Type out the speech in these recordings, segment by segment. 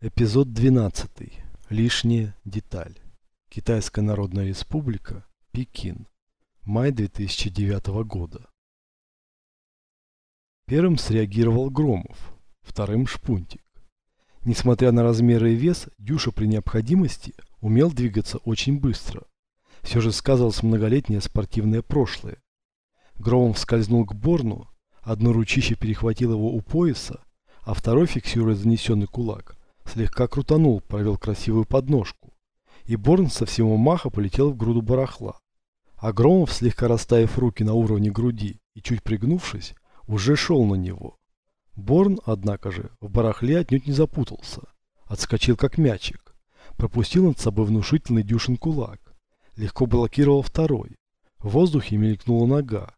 Эпизод 12. Лишняя деталь. Китайская Народная Республика, Пекин. Май 2009 года. Первым среагировал Громов, вторым Шпунтик. Несмотря на размеры и вес, Дюша при необходимости умел двигаться очень быстро. Все же сказывалось многолетнее спортивное прошлое. Громов скользнул к Борну, одно ручище перехватило его у пояса, а второй, фиксируя занесенный кулак, слегка крутанул, провел красивую подножку. И Борн со всего маха полетел в груду барахла. А Громов, слегка расставив руки на уровне груди и чуть пригнувшись, уже шел на него. Борн, однако же, в барахле отнюдь не запутался. Отскочил как мячик. Пропустил над собой внушительный дюшин кулак. Легко блокировал второй. В воздухе мелькнула нога.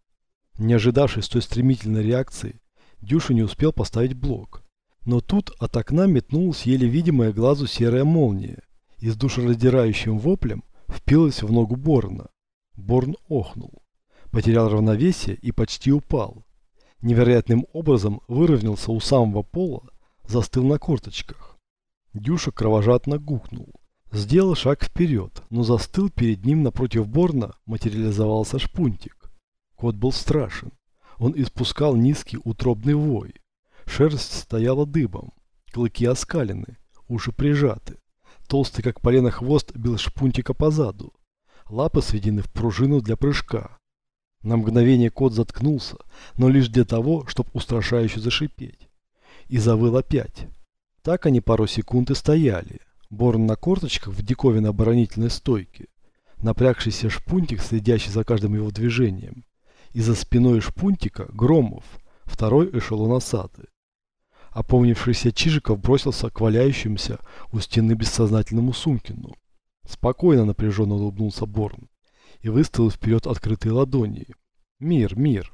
Не ожидавший столь стремительной реакции, Дюша не успел поставить блок. Но тут от окна метнулась еле видимая глазу серая молния и с душераздирающим воплем впилась в ногу Борна. Борн охнул, потерял равновесие и почти упал. Невероятным образом выровнялся у самого пола, застыл на корточках. Дюша кровожадно гукнул. Сделал шаг вперед, но застыл перед ним напротив Борна материализовался шпунтик. Кот был страшен. Он испускал низкий утробный вой. Шерсть стояла дыбом, клыки оскалены, уши прижаты. Толстый, как полено, хвост бил шпунтика по заду. Лапы сведены в пружину для прыжка. На мгновение кот заткнулся, но лишь для того, чтобы устрашающе зашипеть. И завыл опять. Так они пару секунд и стояли. Борн на корточках в диковинно оборонительной стойке. Напрягшийся шпунтик, следящий за каждым его движением. И за спиной шпунтика Громов, второй эшелоносатый. Опомнившийся Чижиков бросился к валяющемуся у стены бессознательному Сумкину. Спокойно напряженно улыбнулся Борн и выставил вперед открытые ладони. «Мир, мир!»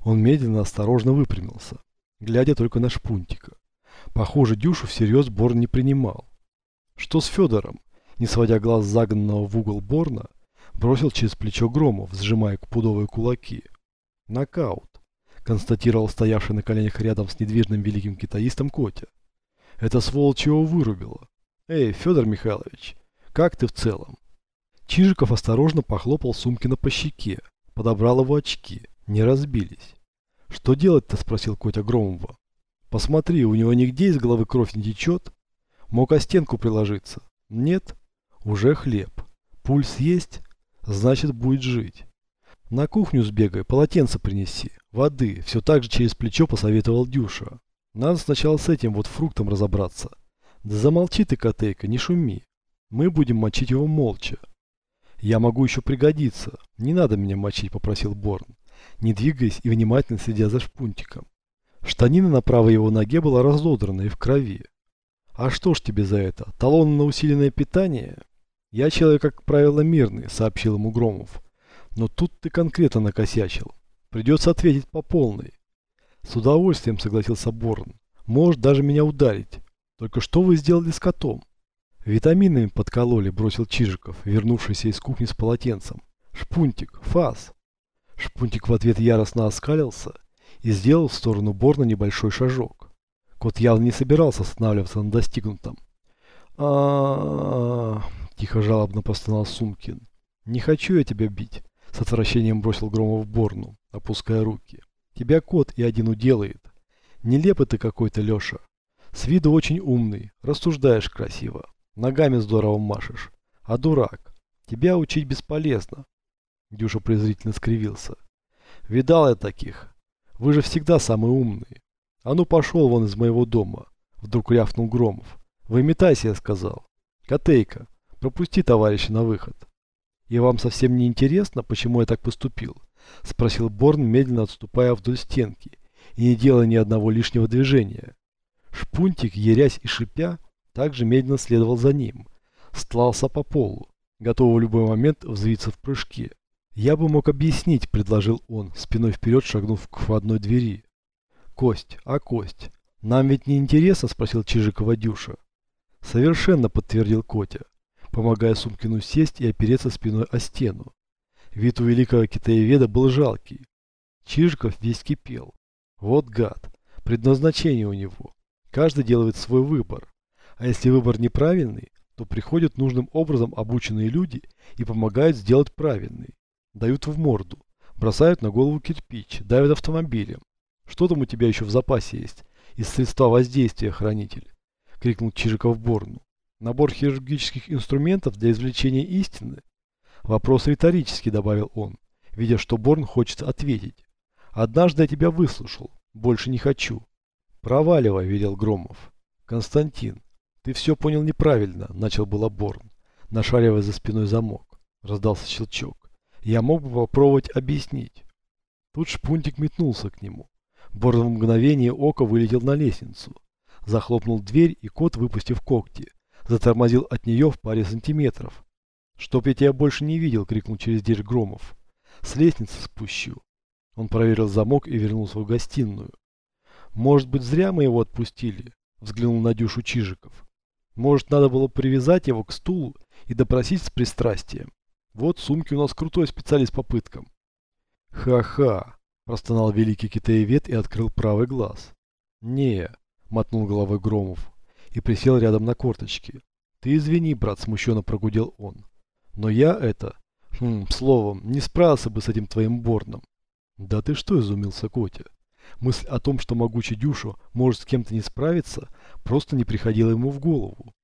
Он медленно, осторожно выпрямился, глядя только на шпунтика. Похоже, Дюшу всерьез Борн не принимал. «Что с Федором?» Не сводя глаз загнанного в угол Борна, бросил через плечо Громов, сжимая пудовые кулаки. «Нокаут констатировал стоявший на коленях рядом с недвижным великим китаистом Котя. Это сволочь его вырубила. Эй, Федор Михайлович, как ты в целом? Чижиков осторожно похлопал Сумкина по щеке, подобрал его очки, не разбились. Что делать-то, спросил Котя Громова. Посмотри, у него нигде из головы кровь не течет. Мог о стенку приложиться. Нет? Уже хлеб. Пульс есть? Значит, будет жить. На кухню сбегай, полотенце принеси. Воды, все так же через плечо посоветовал Дюша. Надо сначала с этим вот фруктом разобраться. Да замолчи ты, котейка, не шуми. Мы будем мочить его молча. Я могу еще пригодиться. Не надо меня мочить, попросил Борн, не двигаясь и внимательно следя за шпунтиком. Штанина на правой его ноге была разодрана и в крови. А что ж тебе за это? Талон на усиленное питание? Я человек, как правило, мирный, сообщил ему Громов. Но тут ты конкретно накосячил. Придется ответить по полной. С удовольствием согласился Борн. Может даже меня ударить. Только что вы сделали с котом? Витаминами подкололи, бросил Чижиков, вернувшийся из кухни с полотенцем. Шпунтик, фас. Шпунтик в ответ яростно оскалился и сделал в сторону Борна небольшой шажок. Кот явно не собирался останавливаться на достигнутом. а тихо жалобно простонал Сумкин. «Не хочу я тебя бить», — с отвращением бросил Громов Борну опуская руки. Тебя кот и один уделает. Нелепый ты какой-то, Леша. С виду очень умный, рассуждаешь красиво, ногами здорово машешь. А дурак, тебя учить бесполезно. Дюша презрительно скривился. Видал я таких. Вы же всегда самые умные. А ну пошел вон из моего дома. Вдруг рявкнул Громов. Выметайся, я сказал. Котейка, пропусти товарища на выход. И вам совсем не интересно, почему я так поступил? – спросил Борн, медленно отступая вдоль стенки и не делая ни одного лишнего движения. Шпунтик, ерясь и шипя, также медленно следовал за ним, стлался по полу, готовый в любой момент взвиться в прыжке. «Я бы мог объяснить», – предложил он, спиной вперед шагнув к входной двери. «Кость, а Кость, нам ведь не интересно?» – спросил Чижикова Дюша. «Совершенно», – подтвердил Котя, помогая Сумкину сесть и опереться спиной о стену. Вид у великого китаеведа был жалкий. Чижиков весь кипел. Вот гад. Предназначение у него. Каждый делает свой выбор. А если выбор неправильный, то приходят нужным образом обученные люди и помогают сделать правильный. Дают в морду, бросают на голову кирпич, давят автомобилем. Что там у тебя еще в запасе есть? Из средства воздействия, хранитель? Крикнул Чижиков Борну. Набор хирургических инструментов для извлечения истины? Вопрос риторический, добавил он, видя, что Борн хочет ответить. Однажды я тебя выслушал, больше не хочу. Проваливай, велел Громов. Константин, ты все понял неправильно, начал было Борн, нашаривая за спиной замок. Раздался щелчок. Я мог бы попробовать объяснить. Тут шпунтик метнулся к нему. Борн в мгновение ока вылетел на лестницу. Захлопнул дверь, и кот, выпустив когти, затормозил от нее в паре сантиметров. «Чтоб я тебя больше не видел!» — крикнул через дверь Громов. «С лестницы спущу!» Он проверил замок и вернулся в гостиную. «Может быть, зря мы его отпустили?» — взглянул на Дюшу Чижиков. Может, надо было привязать его к стулу и допросить с пристрастием. Вот сумки у нас крутой специалист по пыткам. Ха-ха, простонал великий китаевед и открыл правый глаз. Не, мотнул головой Громов и присел рядом на корточки. Ты извини, брат, смущенно прогудел он. Но я это, хм, словом, не справился бы с этим твоим борном. Да ты что, изумился Котя. Мысль о том, что могучий Дюшо может с кем-то не справиться, просто не приходила ему в голову.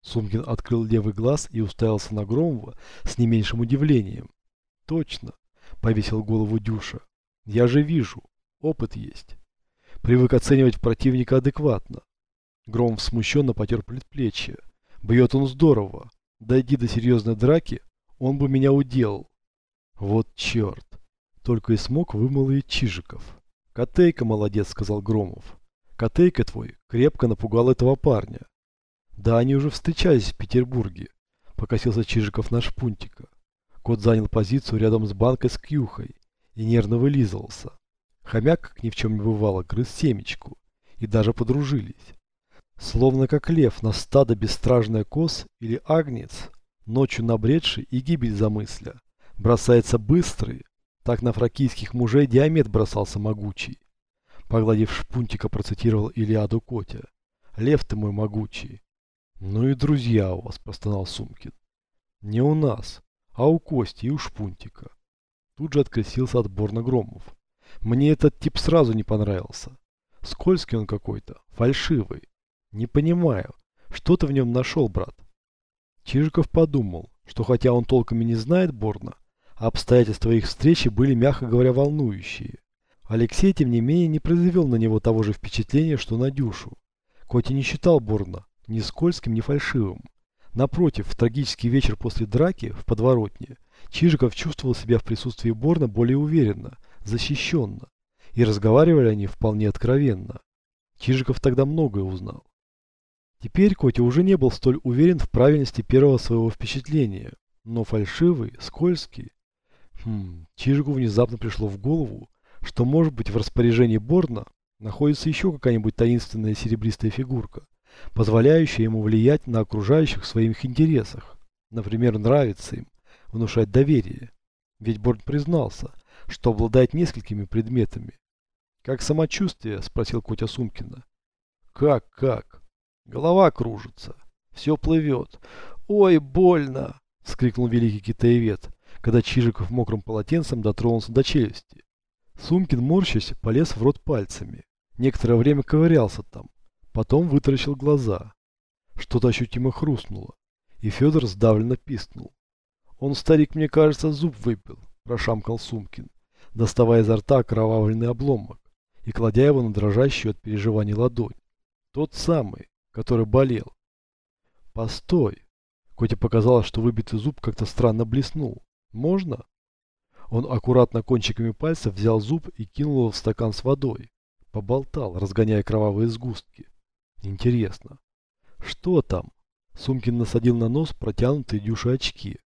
Сумкин открыл левый глаз и уставился на Громова с не меньшим удивлением. «Точно!» — повесил голову Дюша. «Я же вижу. Опыт есть. Привык оценивать противника адекватно». Громов смущенно потер предплечье. «Бьет он здорово. Дойди до серьезной драки, он бы меня уделал». «Вот черт!» — только и смог вымолвить Чижиков. «Котейка молодец», — сказал Громов. «Котейка твой крепко напугал этого парня». «Да они уже встречались в Петербурге», — покосился Чижиков на шпунтика. Кот занял позицию рядом с банкой с кьюхой и нервно вылизывался. Хомяк, как ни в чем не бывало, грыз семечку и даже подружились. Словно как лев на стадо бессстражная коз или агнец, ночью набредший и гибель замысля, бросается быстрый, так на фракийских мужей Диамет бросался могучий. Погладив шпунтика, процитировал Илиаду Котя. «Лев ты мой могучий». «Ну и друзья у вас», – простонал Сумкин. «Не у нас, а у Кости и у шпунтика». Тут же открестился отбор на Громов. «Мне этот тип сразу не понравился. Скользкий он какой-то, фальшивый. Не понимаю, что ты в нем нашел, брат?» Чижиков подумал, что хотя он толком и не знает Борна, Обстоятельства их встречи были, мягко говоря, волнующие. Алексей, тем не менее, не произвел на него того же впечатления, что на Дюшу. Котя не считал Борна ни скользким, ни фальшивым. Напротив, в трагический вечер после драки в подворотне Чижиков чувствовал себя в присутствии Борна более уверенно, защищенно. И разговаривали они вполне откровенно. Чижиков тогда многое узнал. Теперь Котя уже не был столь уверен в правильности первого своего впечатления, но фальшивый, скользкий, Хм, Чижику внезапно пришло в голову, что может быть в распоряжении Борна находится еще какая-нибудь таинственная серебристая фигурка, позволяющая ему влиять на окружающих в своих интересах. Например, нравится им, внушать доверие. Ведь Борн признался, что обладает несколькими предметами. «Как самочувствие?» – спросил Котя Сумкина. «Как, как?» «Голова кружится. Все плывет. Ой, больно!» – вскрикнул великий китаевед, когда Чижиков мокрым полотенцем дотронулся до челюсти. Сумкин, морщась, полез в рот пальцами. Некоторое время ковырялся там. Потом вытаращил глаза. Что-то ощутимо хрустнуло. И Федор сдавленно пискнул. «Он, старик, мне кажется, зуб выпил», – прошамкал Сумкин, доставая изо рта окровавленный обломок и кладя его на дрожащую от переживаний ладонь. Тот самый, который болел. «Постой!» Коте показалось, что выбитый зуб как-то странно блеснул. Можно? Он аккуратно кончиками пальцев взял зуб и кинул его в стакан с водой. Поболтал, разгоняя кровавые сгустки. Интересно. Что там? Сумкин насадил на нос протянутые дюши очки.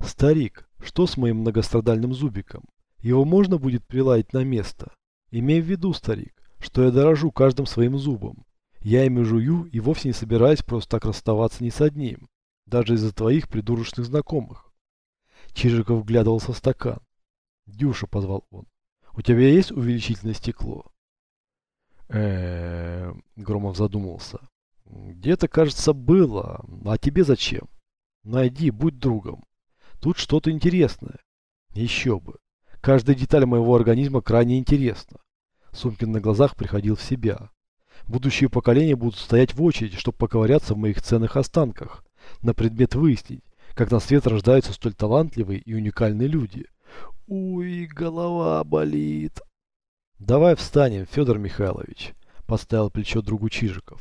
Старик, что с моим многострадальным зубиком? Его можно будет приладить на место? Имей в виду, старик, что я дорожу каждым своим зубом. Я ими жую и вовсе не собираюсь просто так расставаться ни с одним. Даже из-за твоих придурочных знакомых. Чижиков вглядывался в стакан. «Дюша», — позвал он, — «у тебя есть увеличительное стекло?» э Громов задумался. Где-то, кажется, было. А тебе зачем? Найди, будь другом. Тут что-то интересное. Еще бы. Каждая деталь моего организма крайне интересна. Сумкин на глазах приходил в себя. Будущие поколения будут стоять в очередь, чтобы поковыряться в моих ценных останках, на предмет выяснить, как на свет рождаются столь талантливые и уникальные люди. Уй, голова болит. Давай встанем, Федор Михайлович, поставил плечо другу Чижиков.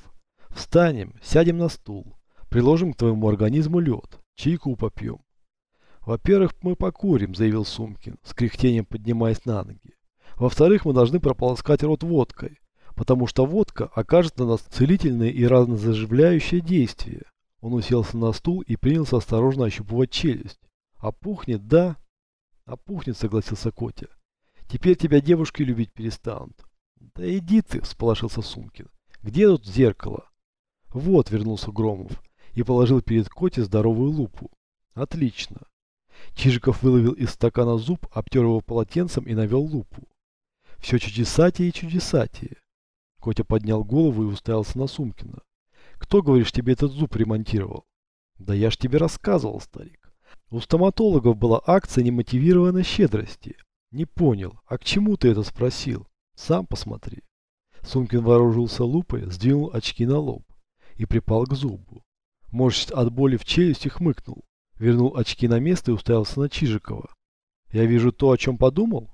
Встанем, сядем на стул, приложим к твоему организму лед, чайку попьем. Во-первых, мы покурим, заявил Сумкин, с кряхтением поднимаясь на ноги. Во-вторых, мы должны прополоскать рот водкой, потому что водка окажет на нас целительное и разнозаживляющее действие. Он уселся на стул и принялся осторожно ощупывать челюсть. «Опухнет, да?» «Опухнет», — согласился Котя. «Теперь тебя девушки любить перестанут». «Да иди ты», — всполошился Сумкин. «Где тут зеркало?» «Вот», — вернулся Громов и положил перед Коте здоровую лупу. «Отлично». Чижиков выловил из стакана зуб, обтер его полотенцем и навел лупу. Все чудесатие и чудесатие. Котя поднял голову и уставился на Сумкина. Кто, говоришь, тебе этот зуб ремонтировал? Да я ж тебе рассказывал, старик. У стоматологов была акция немотивированной щедрости. Не понял, а к чему ты это спросил? Сам посмотри. Сумкин вооружился лупой, сдвинул очки на лоб и припал к зубу. Может, от боли в челюсти хмыкнул. Вернул очки на место и уставился на Чижикова. Я вижу то, о чем подумал?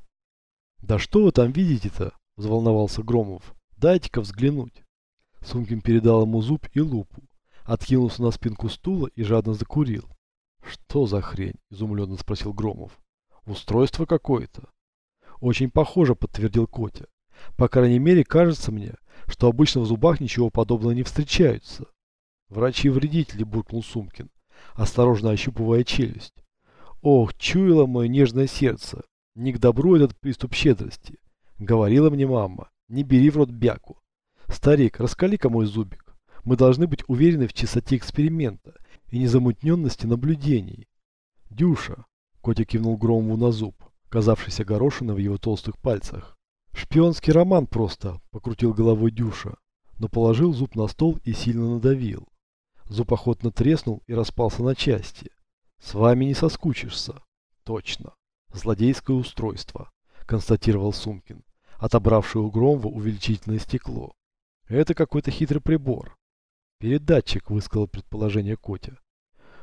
Да что вы там видите-то? Взволновался Громов. Дайте-ка взглянуть. Сумкин передал ему зуб и лупу, откинулся на спинку стула и жадно закурил. «Что за хрень?» – изумленно спросил Громов. «Устройство какое-то». «Очень похоже», – подтвердил Котя. «По крайней мере, кажется мне, что обычно в зубах ничего подобного не встречаются». «Врачи-вредители», – буркнул Сумкин, осторожно ощупывая челюсть. «Ох, чуяло мое нежное сердце. Не к добру этот приступ щедрости. Говорила мне мама, не бери в рот бяку. Старик, раскали-ка мой зубик. Мы должны быть уверены в чистоте эксперимента и незамутненности наблюдений. Дюша, Котя кивнул Громову на зуб, казавшийся горошиной в его толстых пальцах. Шпионский роман просто, покрутил головой Дюша, но положил зуб на стол и сильно надавил. Зуб охотно треснул и распался на части. С вами не соскучишься. Точно. Злодейское устройство, констатировал Сумкин, отобравший у Громова увеличительное стекло. Это какой-то хитрый прибор. Передатчик, высказал предположение Котя.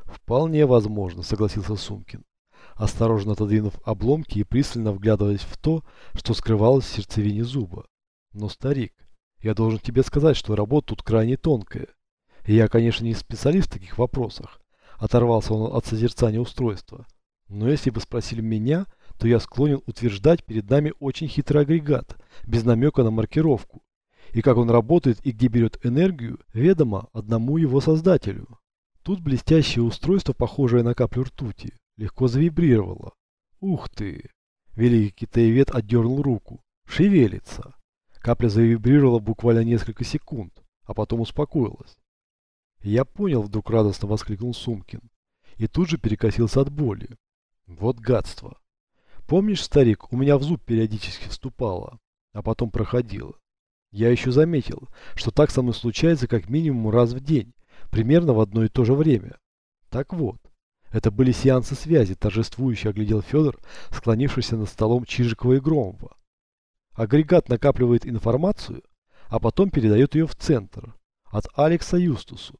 Вполне возможно, согласился Сумкин, осторожно отодвинув обломки и пристально вглядываясь в то, что скрывалось в сердцевине зуба. Но, старик, я должен тебе сказать, что работа тут крайне тонкая. И я, конечно, не специалист в таких вопросах. Оторвался он от созерцания устройства. Но если бы спросили меня, то я склонен утверждать перед нами очень хитрый агрегат, без намека на маркировку и как он работает и где берет энергию, ведомо одному его создателю. Тут блестящее устройство, похожее на каплю ртути, легко завибрировало. Ух ты! Великий китаевед отдернул руку. Шевелится. Капля завибрировала буквально несколько секунд, а потом успокоилась. Я понял, вдруг радостно воскликнул Сумкин. И тут же перекосился от боли. Вот гадство. Помнишь, старик, у меня в зуб периодически вступало, а потом проходило. Я еще заметил, что так со мной случается как минимум раз в день, примерно в одно и то же время. Так вот, это были сеансы связи, торжествующе оглядел Федор, склонившийся над столом Чижикова и Громова. Агрегат накапливает информацию, а потом передает ее в центр, от Алекса Юстусу.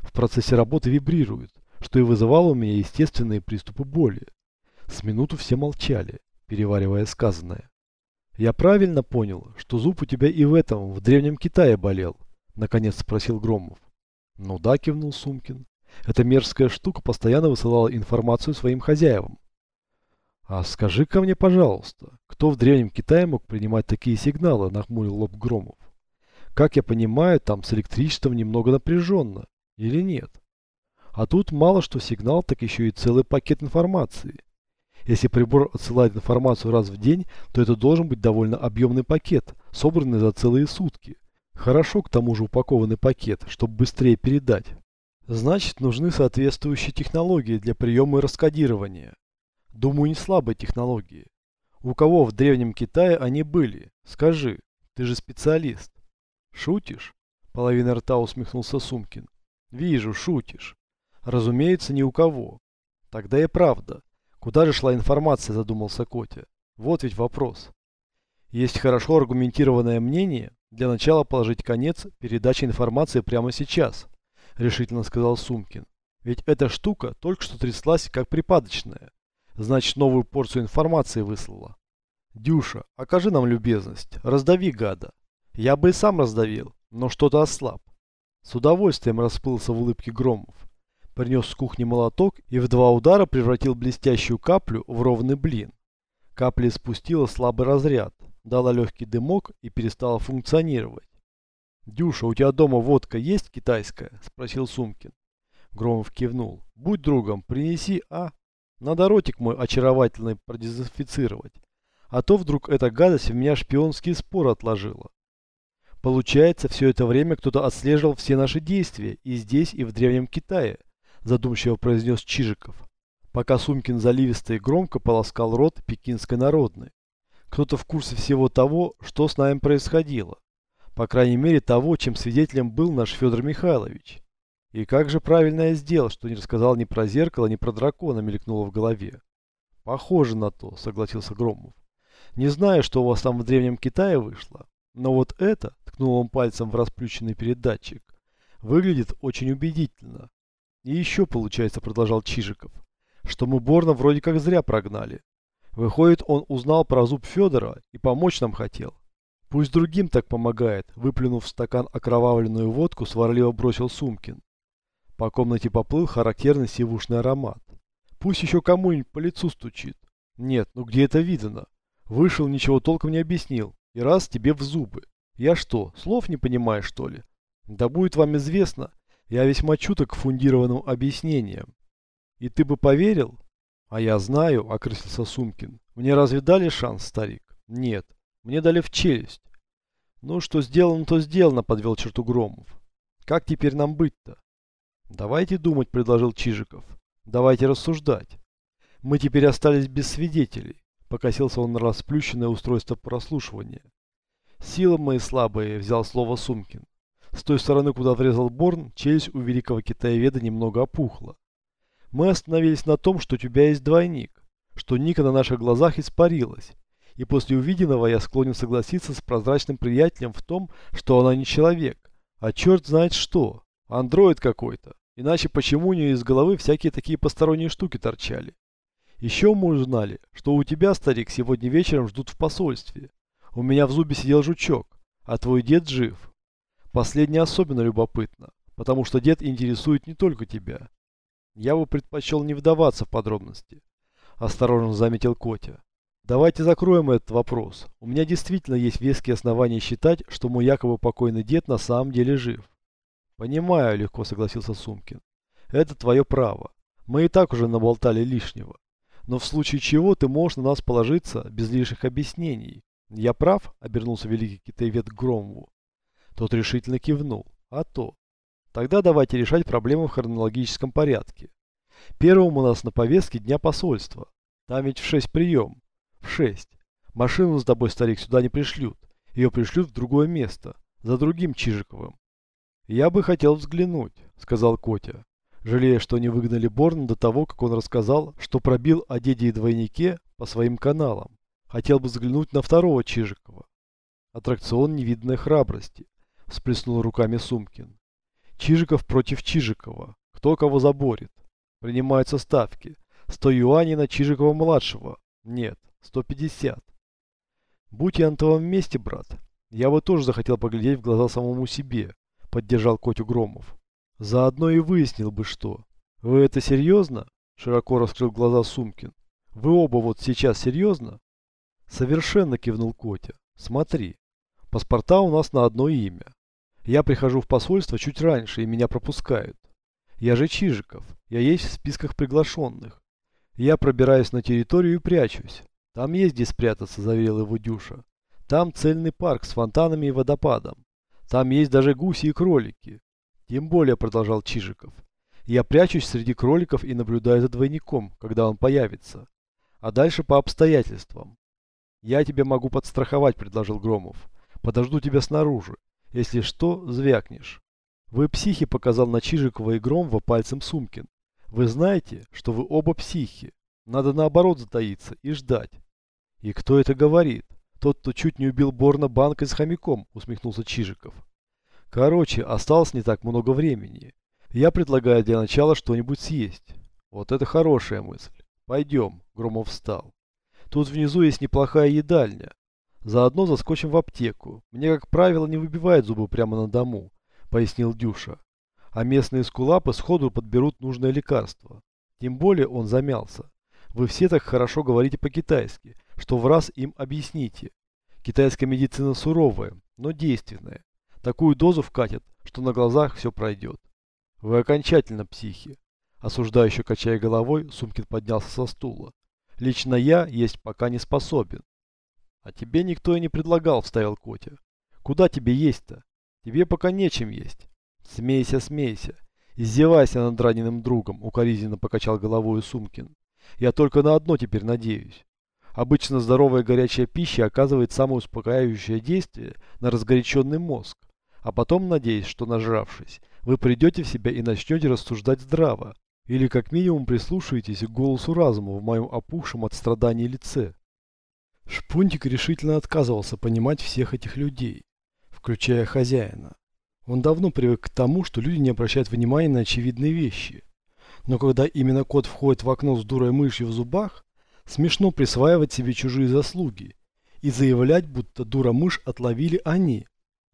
В процессе работы вибрирует, что и вызывало у меня естественные приступы боли. С минуту все молчали, переваривая сказанное. «Я правильно понял, что зуб у тебя и в этом, в Древнем Китае болел?» Наконец спросил Громов. «Ну да», кивнул Сумкин. «Эта мерзкая штука постоянно высылала информацию своим хозяевам». «А скажи-ка мне, пожалуйста, кто в Древнем Китае мог принимать такие сигналы?» Нахмурил лоб Громов. «Как я понимаю, там с электричеством немного напряженно. Или нет?» А тут мало что сигнал, так еще и целый пакет информации. Если прибор отсылает информацию раз в день, то это должен быть довольно объемный пакет, собранный за целые сутки. Хорошо к тому же упакованный пакет, чтобы быстрее передать. Значит, нужны соответствующие технологии для приема и раскодирования. Думаю, не слабые технологии. У кого в Древнем Китае они были? Скажи, ты же специалист. Шутишь? Половина рта усмехнулся Сумкин. Вижу, шутишь. Разумеется, ни у кого. Тогда и правда. Куда же шла информация, задумался Котя. Вот ведь вопрос. Есть хорошо аргументированное мнение, для начала положить конец передаче информации прямо сейчас, решительно сказал Сумкин. Ведь эта штука только что тряслась как припадочная. Значит, новую порцию информации выслала. Дюша, окажи нам любезность, раздави гада. Я бы и сам раздавил, но что-то ослаб. С удовольствием расплылся в улыбке Громов. Принес с кухни молоток и в два удара превратил блестящую каплю в ровный блин. Капля спустила слабый разряд, дала легкий дымок и перестала функционировать. «Дюша, у тебя дома водка есть китайская?» – спросил Сумкин. Громов кивнул. «Будь другом, принеси, а? Надо ротик мой очаровательный продезинфицировать. А то вдруг эта гадость в меня шпионский спор отложила. Получается, все это время кто-то отслеживал все наши действия и здесь, и в Древнем Китае», – задумчиво произнес Чижиков, пока Сумкин заливисто и громко полоскал рот пекинской народной. Кто-то в курсе всего того, что с нами происходило. По крайней мере того, чем свидетелем был наш Федор Михайлович. И как же правильно я сделал, что не рассказал ни про зеркало, ни про дракона, мелькнуло в голове. Похоже на то, согласился Громов. Не знаю, что у вас там в Древнем Китае вышло, но вот это, ткнул он пальцем в расплющенный передатчик, выглядит очень убедительно. И еще получается, продолжал Чижиков, что мы Борна вроде как зря прогнали. Выходит, он узнал про зуб Федора и помочь нам хотел. Пусть другим так помогает, выплюнув в стакан окровавленную водку, сварливо бросил Сумкин. По комнате поплыл характерный сивушный аромат. Пусть еще кому-нибудь по лицу стучит. Нет, ну где это видано? Вышел, ничего толком не объяснил. И раз тебе в зубы. Я что, слов не понимаю, что ли? Да будет вам известно, я весьма чуток к фундированным объяснениям. И ты бы поверил, а я знаю, окрысился Сумкин. Мне разве дали шанс, старик? Нет. Мне дали в челюсть. Ну, что сделано, то сделано, подвел черту Громов. Как теперь нам быть-то? Давайте думать, предложил Чижиков. Давайте рассуждать. Мы теперь остались без свидетелей. Покосился он на расплющенное устройство прослушивания. Силы мои слабые, взял слово Сумкин. С той стороны, куда врезал Борн, челюсть у великого китаеведа немного опухла. Мы остановились на том, что у тебя есть двойник, что Ника на наших глазах испарилась. И после увиденного я склонен согласиться с прозрачным приятелем в том, что она не человек, а черт знает что, андроид какой-то. Иначе почему у нее из головы всякие такие посторонние штуки торчали? Еще мы узнали, что у тебя, старик, сегодня вечером ждут в посольстве. У меня в зубе сидел жучок, а твой дед жив. Последнее особенно любопытно, потому что дед интересует не только тебя. Я бы предпочел не вдаваться в подробности. Осторожно заметил Котя. Давайте закроем этот вопрос. У меня действительно есть веские основания считать, что мой якобы покойный дед на самом деле жив. Понимаю, легко согласился Сумкин. Это твое право. Мы и так уже наболтали лишнего. Но в случае чего ты можешь на нас положиться без лишних объяснений. Я прав? Обернулся великий китаевед к Громову. Тот решительно кивнул. А то. Тогда давайте решать проблемы в хронологическом порядке. Первым у нас на повестке дня посольства. Там ведь в 6 прием. В 6. Машину с тобой, старик, сюда не пришлют. Ее пришлют в другое место. За другим Чижиковым. Я бы хотел взглянуть, сказал Котя, жалея, что не выгнали Борна до того, как он рассказал, что пробил о деде и двойнике по своим каналам. Хотел бы взглянуть на второго Чижикова. Аттракцион невиданной храбрости, всплеснул руками Сумкин. Чижиков против Чижикова. Кто кого заборет? Принимаются ставки. 100 юаней на Чижикова-младшего. Нет, 150. Будь я на твоем месте, брат, я бы тоже захотел поглядеть в глаза самому себе, поддержал Котю Громов. Заодно и выяснил бы что. Вы это серьезно? Широко раскрыл глаза Сумкин. Вы оба вот сейчас серьезно? Совершенно кивнул Котя. Смотри, паспорта у нас на одно имя. Я прихожу в посольство чуть раньше, и меня пропускают. Я же Чижиков, я есть в списках приглашенных. Я пробираюсь на территорию и прячусь. Там есть где спрятаться, заверил его Дюша. Там цельный парк с фонтанами и водопадом. Там есть даже гуси и кролики. Тем более, продолжал Чижиков. Я прячусь среди кроликов и наблюдаю за двойником, когда он появится. А дальше по обстоятельствам. Я тебе могу подстраховать, предложил Громов. Подожду тебя снаружи. Если что, звякнешь. Вы психи, показал на Чижикова и Громова пальцем Сумкин. Вы знаете, что вы оба психи. Надо наоборот затаиться и ждать. И кто это говорит? Тот, кто чуть не убил Борна банкой с хомяком, усмехнулся Чижиков. Короче, осталось не так много времени. Я предлагаю для начала что-нибудь съесть. Вот это хорошая мысль. Пойдем, Громов встал. Тут внизу есть неплохая едальня. Заодно заскочим в аптеку. Мне, как правило, не выбивает зубы прямо на дому, пояснил Дюша. А местные скулапы сходу подберут нужное лекарство. Тем более он замялся. Вы все так хорошо говорите по-китайски, что в раз им объясните. Китайская медицина суровая, но действенная. Такую дозу вкатят, что на глазах все пройдет. Вы окончательно психи. Осуждающе качая головой, Сумкин поднялся со стула. Лично я есть пока не способен. А тебе никто и не предлагал, вставил Котя. Куда тебе есть-то? Тебе пока нечем есть. Смейся, смейся. Издевайся над раненым другом, укоризненно покачал головой Сумкин. Я только на одно теперь надеюсь. Обычно здоровая горячая пища оказывает самое успокаивающее действие на разгоряченный мозг. А потом, надеюсь, что нажравшись, вы придете в себя и начнете рассуждать здраво. Или как минимум прислушаетесь к голосу разума в моем опухшем от страданий лице. Шпунтик решительно отказывался понимать всех этих людей, включая хозяина. Он давно привык к тому, что люди не обращают внимания на очевидные вещи. Но когда именно кот входит в окно с дурой мышью в зубах, смешно присваивать себе чужие заслуги и заявлять, будто дура-мышь отловили они.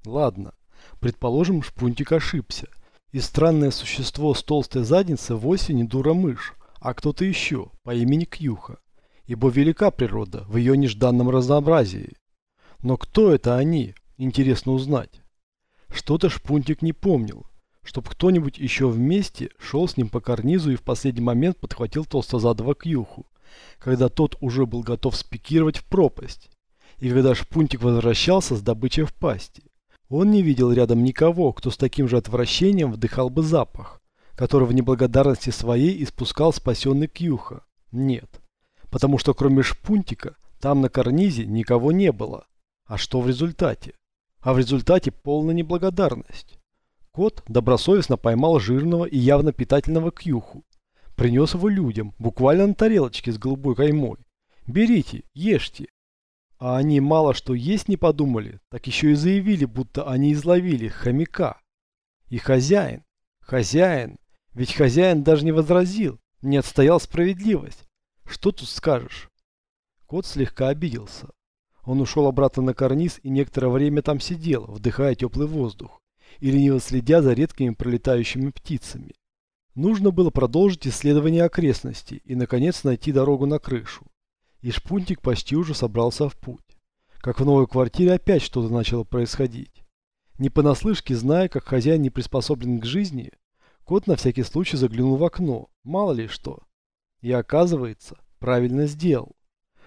Ладно, предположим, Шпунтик ошибся – и странное существо с толстой задницей вовсе не дура-мышь, а кто-то еще по имени Кьюха, ибо велика природа в ее нежданном разнообразии. Но кто это они, интересно узнать. Что-то Шпунтик не помнил, чтоб кто-нибудь еще вместе шел с ним по карнизу и в последний момент подхватил толстозадого Кьюху, когда тот уже был готов спикировать в пропасть, и когда Шпунтик возвращался с добычей в пасти. Он не видел рядом никого, кто с таким же отвращением вдыхал бы запах, который в неблагодарности своей испускал спасенный Кьюха. Нет, потому что кроме шпунтика там на карнизе никого не было. А что в результате? А в результате полная неблагодарность. Кот добросовестно поймал жирного и явно питательного Кьюху. Принес его людям, буквально на тарелочке с голубой каймой. Берите, ешьте. А они мало что есть не подумали, так еще и заявили, будто они изловили хомяка. И хозяин, хозяин, ведь хозяин даже не возразил, не отстоял справедливость. Что тут скажешь? Кот слегка обиделся. Он ушел обратно на карниз и некоторое время там сидел, вдыхая теплый воздух, и лениво следя за редкими пролетающими птицами. Нужно было продолжить исследование окрестностей и, наконец, найти дорогу на крышу и Шпунтик почти уже собрался в путь. Как в новой квартире опять что-то начало происходить. Не понаслышке, зная, как хозяин не приспособлен к жизни, кот на всякий случай заглянул в окно, мало ли что. И оказывается, правильно сделал.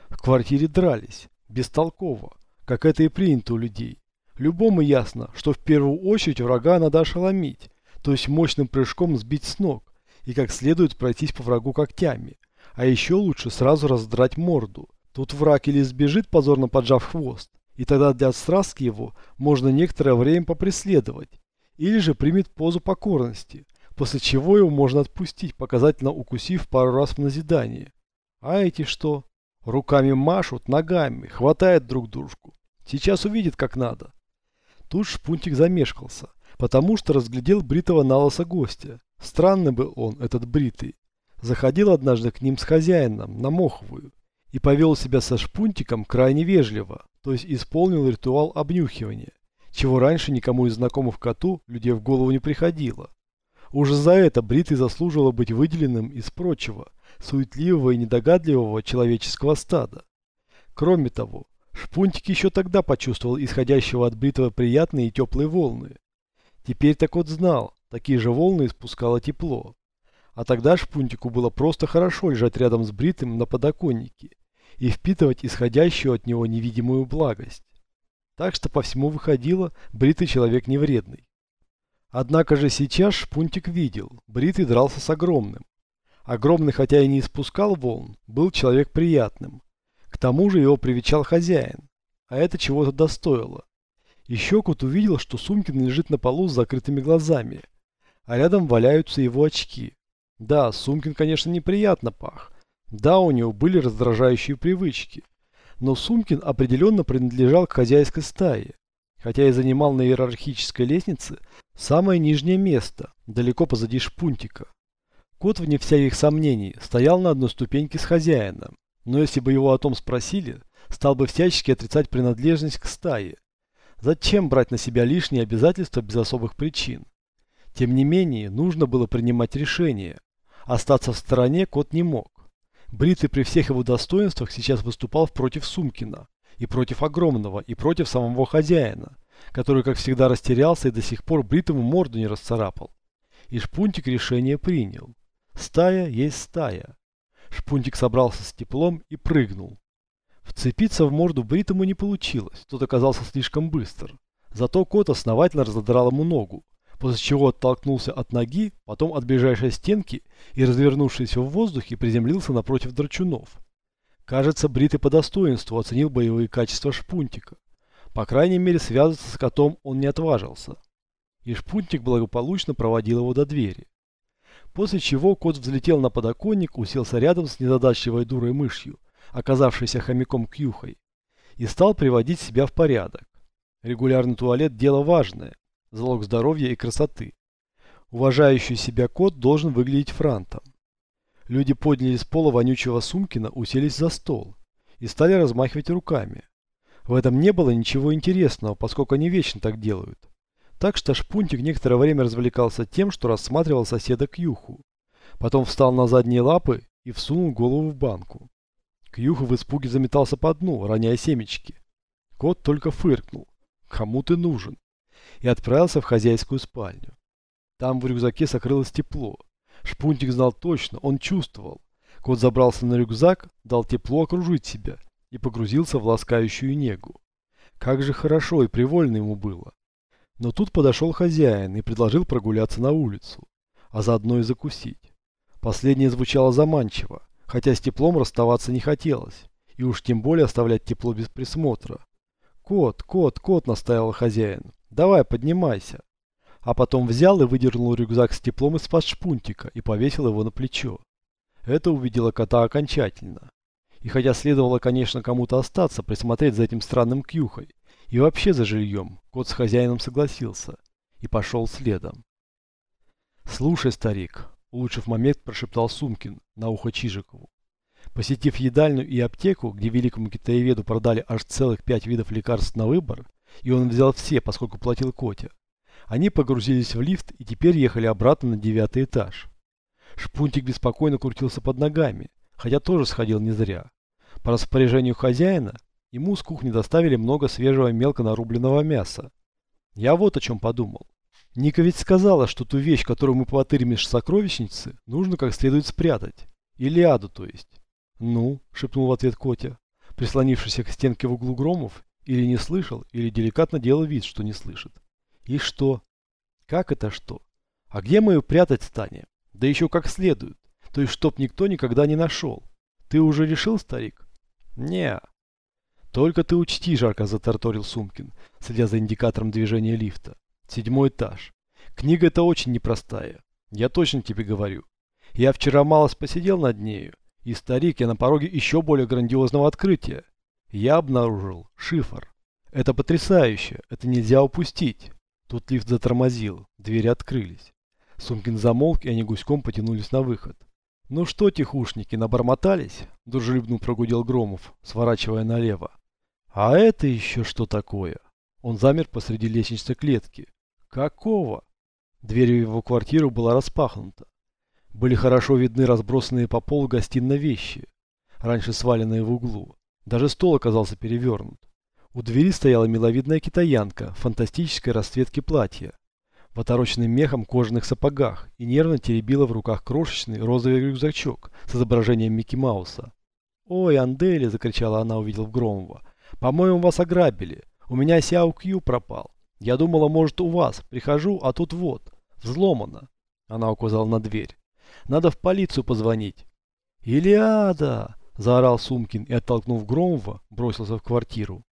В квартире дрались, бестолково, как это и принято у людей. Любому ясно, что в первую очередь врага надо ошеломить, то есть мощным прыжком сбить с ног, и как следует пройтись по врагу когтями, а еще лучше сразу раздрать морду. Тут враг или сбежит, позорно поджав хвост, и тогда для отстрастки его можно некоторое время попреследовать, или же примет позу покорности, после чего его можно отпустить, показательно укусив пару раз в назидание. А эти что? Руками машут, ногами, хватают друг дружку. Сейчас увидит, как надо. Тут шпунтик замешкался, потому что разглядел бритого налоса гостя. Странный был он, этот бритый. Заходил однажды к ним с хозяином на Моховую и повел себя со шпунтиком крайне вежливо, то есть исполнил ритуал обнюхивания, чего раньше никому из знакомых коту людей в голову не приходило. Уже за это Бритый заслуживало быть выделенным из прочего, суетливого и недогадливого человеческого стада. Кроме того, Шпунтик еще тогда почувствовал исходящего от Бритого приятные и теплые волны. Теперь так вот знал, такие же волны испускало тепло. А тогда Шпунтику было просто хорошо лежать рядом с Бритым на подоконнике и впитывать исходящую от него невидимую благость. Так что по всему выходило, Бритый человек не вредный. Однако же сейчас Шпунтик видел, Бритый дрался с огромным. Огромный, хотя и не испускал волн, был человек приятным. К тому же его привечал хозяин, а это чего-то достоило. Еще кот увидел, что Сумкин лежит на полу с закрытыми глазами, а рядом валяются его очки. Да, Сумкин, конечно, неприятно пах. Да, у него были раздражающие привычки. Но Сумкин определенно принадлежал к хозяйской стае, хотя и занимал на иерархической лестнице самое нижнее место, далеко позади шпунтика. Кот, вне всяких сомнений, стоял на одной ступеньке с хозяином, но если бы его о том спросили, стал бы всячески отрицать принадлежность к стае. Зачем брать на себя лишние обязательства без особых причин? Тем не менее, нужно было принимать решение. Остаться в стороне кот не мог. Бритый при всех его достоинствах сейчас выступал против Сумкина, и против Огромного, и против самого хозяина, который, как всегда, растерялся и до сих пор Бритому морду не расцарапал. И Шпунтик решение принял. Стая есть стая. Шпунтик собрался с теплом и прыгнул. Вцепиться в морду Бритому не получилось, тот оказался слишком быстр. Зато кот основательно разодрал ему ногу, после чего оттолкнулся от ноги, потом от ближайшей стенки и, развернувшись в воздухе, приземлился напротив драчунов. Кажется, Бритый по достоинству оценил боевые качества Шпунтика. По крайней мере, связаться с котом он не отважился. И Шпунтик благополучно проводил его до двери. После чего кот взлетел на подоконник, уселся рядом с незадачливой дурой мышью, оказавшейся хомяком Кьюхой, и стал приводить себя в порядок. Регулярный туалет – дело важное, залог здоровья и красоты. Уважающий себя кот должен выглядеть франтом. Люди подняли с пола вонючего Сумкина, уселись за стол и стали размахивать руками. В этом не было ничего интересного, поскольку они вечно так делают. Так что Шпунтик некоторое время развлекался тем, что рассматривал соседа Кьюху. Потом встал на задние лапы и всунул голову в банку. Кьюха в испуге заметался по дну, роняя семечки. Кот только фыркнул. «Кому ты нужен?» И отправился в хозяйскую спальню. Там в рюкзаке сокрылось тепло. Шпунтик знал точно, он чувствовал. Кот забрался на рюкзак, дал тепло окружить себя и погрузился в ласкающую негу. Как же хорошо и привольно ему было. Но тут подошел хозяин и предложил прогуляться на улицу, а заодно и закусить. Последнее звучало заманчиво, хотя с теплом расставаться не хотелось, и уж тем более оставлять тепло без присмотра. «Кот, кот, кот!» – настаивал хозяин. «Давай, поднимайся!» а потом взял и выдернул рюкзак с теплом из-под шпунтика и повесил его на плечо. Это увидела кота окончательно. И хотя следовало, конечно, кому-то остаться, присмотреть за этим странным кьюхой, и вообще за жильем, кот с хозяином согласился и пошел следом. «Слушай, старик», — улучшив момент, прошептал Сумкин на ухо Чижикову. Посетив едальню и аптеку, где великому китаеведу продали аж целых пять видов лекарств на выбор, и он взял все, поскольку платил Котя, они погрузились в лифт и теперь ехали обратно на девятый этаж. Шпунтик беспокойно крутился под ногами, хотя тоже сходил не зря. По распоряжению хозяина ему с кухни доставили много свежего мелко нарубленного мяса. Я вот о чем подумал. Ника ведь сказала, что ту вещь, которую мы потырим из сокровищницы, нужно как следует спрятать. Илиаду, то есть. Ну, шепнул в ответ Котя, прислонившийся к стенке в углу Громов, или не слышал, или деликатно делал вид, что не слышит. И что? Как это что? А где мы ее прятать станем? Да еще как следует. То есть, чтоб никто никогда не нашел. Ты уже решил, старик? Не Только ты учти, жарко заторторил Сумкин, следя за индикатором движения лифта. Седьмой этаж. Книга эта очень непростая. Я точно тебе говорю. Я вчера малость посидел над нею, и, старик, я на пороге еще более грандиозного открытия. Я обнаружил шифр. Это потрясающе, это нельзя упустить. Тут лифт затормозил, двери открылись. Сумкин замолк, и они гуськом потянулись на выход. «Ну что, тихушники, набормотались?» – дружелюбно прогудел Громов, сворачивая налево. «А это еще что такое?» Он замер посреди лестничной клетки. «Какого?» Дверь в его квартиру была распахнута. Были хорошо видны разбросанные по полу гостиной вещи, раньше сваленные в углу. Даже стол оказался перевернут. У двери стояла миловидная китаянка в фантастической расцветке платья, в отороченном мехом кожаных сапогах и нервно теребила в руках крошечный розовый рюкзачок с изображением Микки Мауса. «Ой, Андели!» – закричала она, увидев Громова. «По-моему, вас ограбили. У меня Сяо Кью пропал. Я думала, может, у вас. Прихожу, а тут вот. Взломано». Она указала на дверь. «Надо в полицию позвонить». «Илиада!» – заорал Сумкин и, оттолкнув Громова, бросился в квартиру.